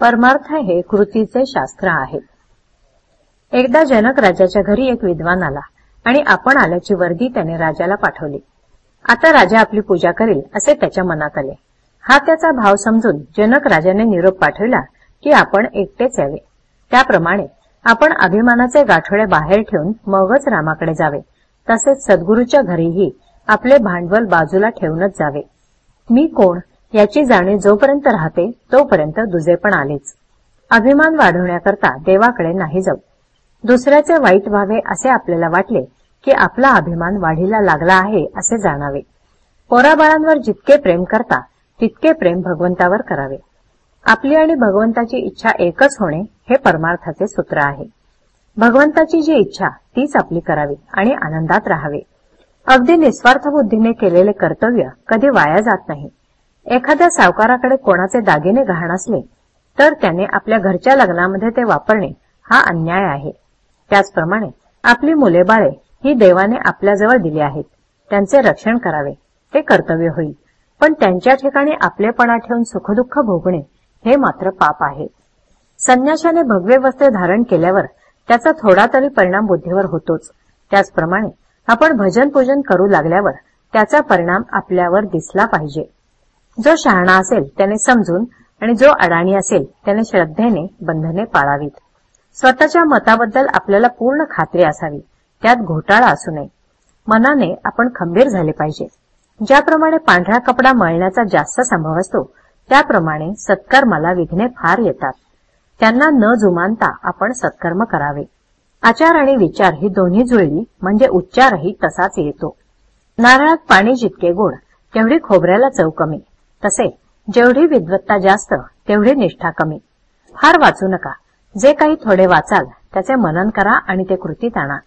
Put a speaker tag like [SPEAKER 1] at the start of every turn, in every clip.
[SPEAKER 1] परमार्थ हे कृतीचे शास्त्र आहे. एकदा जनक राजाच्या घरी एक विद्वान आला आणि आपण आल्याची वर्दी त्याने राजाला पाठवली. आता राजा आपली पूजा करेल असे त्याच्या मनात आले. हा त्याचा भाव समजून जनक राजाने निरोप पाठविला की आपण एकटेच यावे. त्याप्रमाणे आपण अभिमानाचे गाठोडे बाहेर ठेवून मगच रामाकडे जावे. तसेच सद्गुरूच्या घरीही आपले भांडवल बाजूला ठेवूनच जावे. मी कोण? याची जाणीव जोपर्यंत राहते तोपर्यंत दुजेपण आलेच. अभिमान वाढवण्याकरता देवाकडे नाही जाऊ. दुसऱ्याचे वाईट व्हावे असे आपल्याला वाटले की आपला अभिमान वाढीला लागला आहे असे जाणावे. पोराबाळांवर जितके प्रेम करता तितके प्रेम भगवंतावर करावे. आपली आणि भगवंताची इच्छा एकच होणे हे परमार्थाचे सूत्र आहे. भगवंताची जी इच्छा तीच आपली करावी आणि आनंदात राहावे. अगदी निस्वार्थ बुद्धीने केलेले कर्तव्य कधी वाया जात नाही. एखाद्या सावकाराकडे कोणाचे दागिने गहाण असले तर त्याने आपल्या घरच्या लग्नामध्ये ते वापरणे हा अन्याय आहे. त्याचप्रमाणे आपली मुले बाळे ही देवाने आपल्याजवळ दिली आहेत. त्यांचे रक्षण करावे ते कर्तव्य होईल. पण त्यांच्या ठिकाणी आपलेपणा ठेवून सुखदुःख भोगणे हे मात्र पाप आहे. संन्याशाने भगवे वस्त्रे धारण केल्यावर त्याचा थोडा तरी परिणाम बुद्धीवर होतोच. त्याचप्रमाणे आपण भजन पूजन करू लागल्यावर त्याचा परिणाम आपल्यावर दिसला पाहिजे. जो शहाणा असेल त्याने समजून आणि जो अडाणी असेल त्याने श्रद्धेने बंधने पाळावीत. स्वतःच्या मताबद्दल आपल्याला पूर्ण खात्री असावी. त्यात घोटाळा असू नये. मनाने आपण खंबीर झाले पाहिजे. ज्याप्रमाणे पांढरा कपडा मळण्याचा जास्त संभव असतो त्याप्रमाणे सत्कर्माला विघ्ने फार येतात. त्यांना न जुमानता आपण सत्कर्म करावे. आचार आणि विचार ही दोन्ही जुळली म्हणजे उच्चारही तसाच येतो. नारळात पाणी जितके गोड तेवढी खोबऱ्याला चव कमी. तसे जेवढी विद्वत्ता जास्त तेवढी निष्ठा कमी. फार वाचू नका. जे काही थोडे वाचाल त्याचे मनन करा आणि ते कृतीत आणा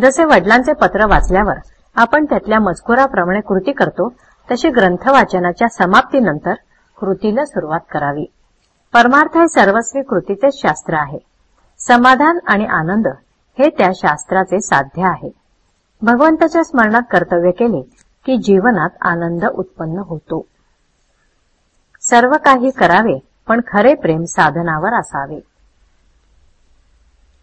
[SPEAKER 1] जसे वडिलांचे पत्र वाचल्यावर आपण त्यातल्या मजकुराप्रमाणे कृती करतो तशी ग्रंथ वाचनाच्या समाप्तीनंतर कृतीला सुरुवात करावी. परमार्थ हे सर्वस्वी कृतीचेच शास्त्र आहे. समाधान आणि आनंद हे त्या शास्त्राचे साध्य आहे. भगवंताच्या स्मरणात कर्तव्य केले की जीवनात आनंद उत्पन्न होतो. सर्व काही करावे पण खरे प्रेम साधनावर असावे.